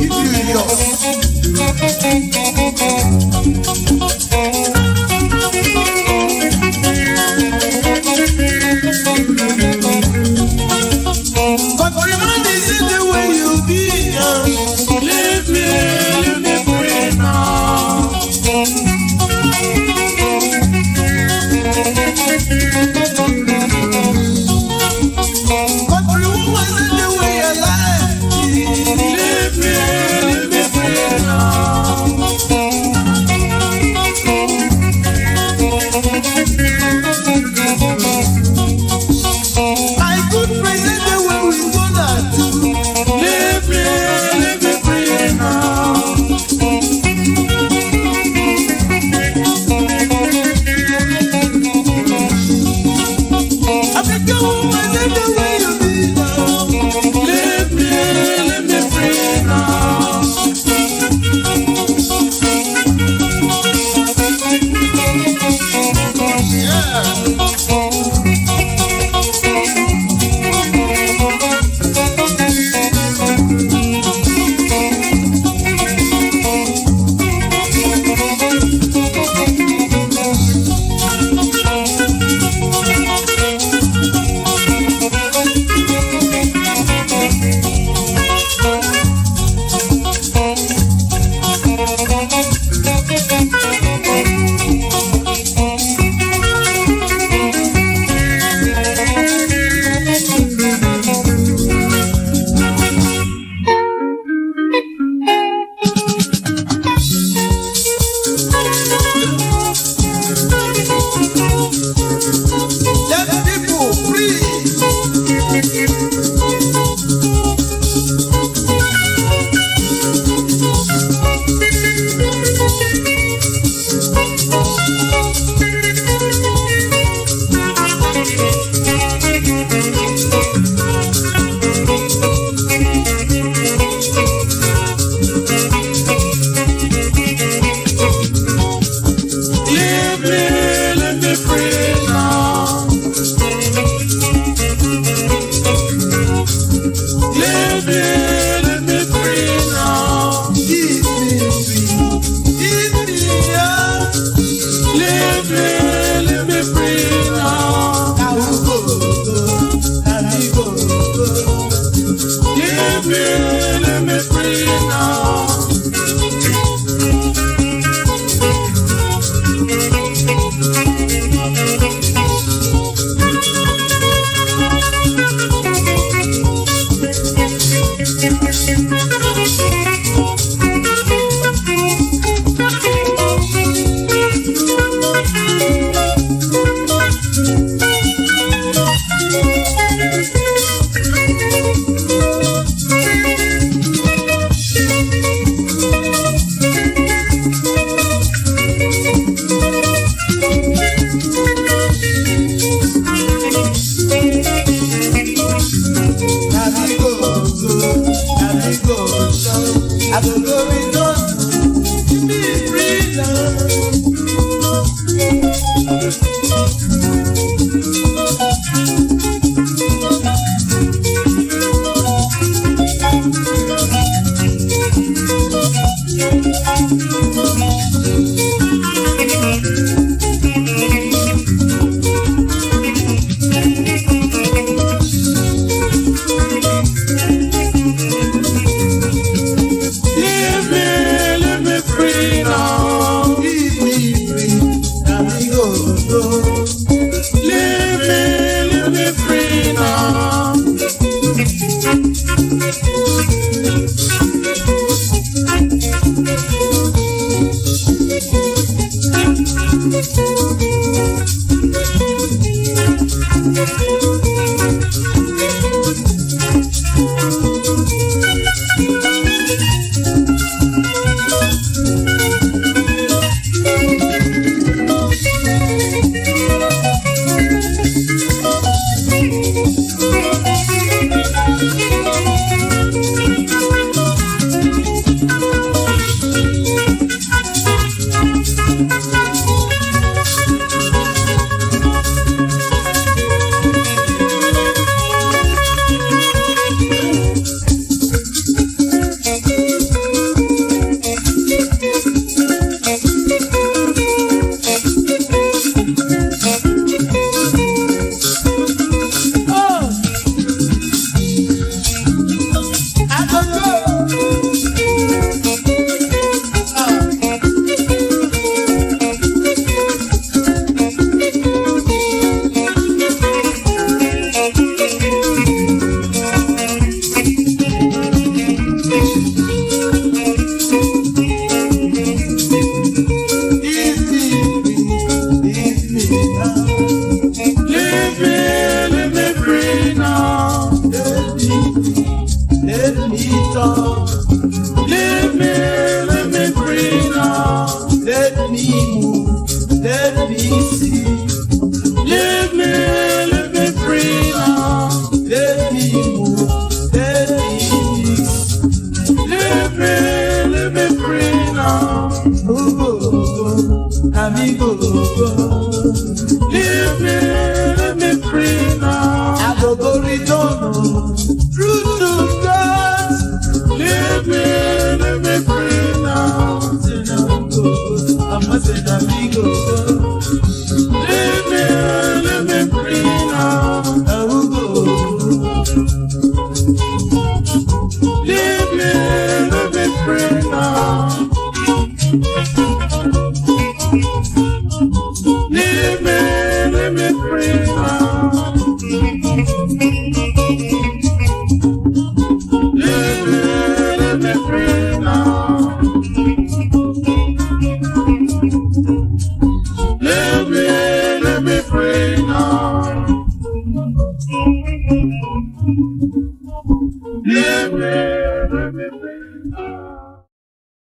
You yours. I go go let me talk. Leave me, let me free now. Let me move. Música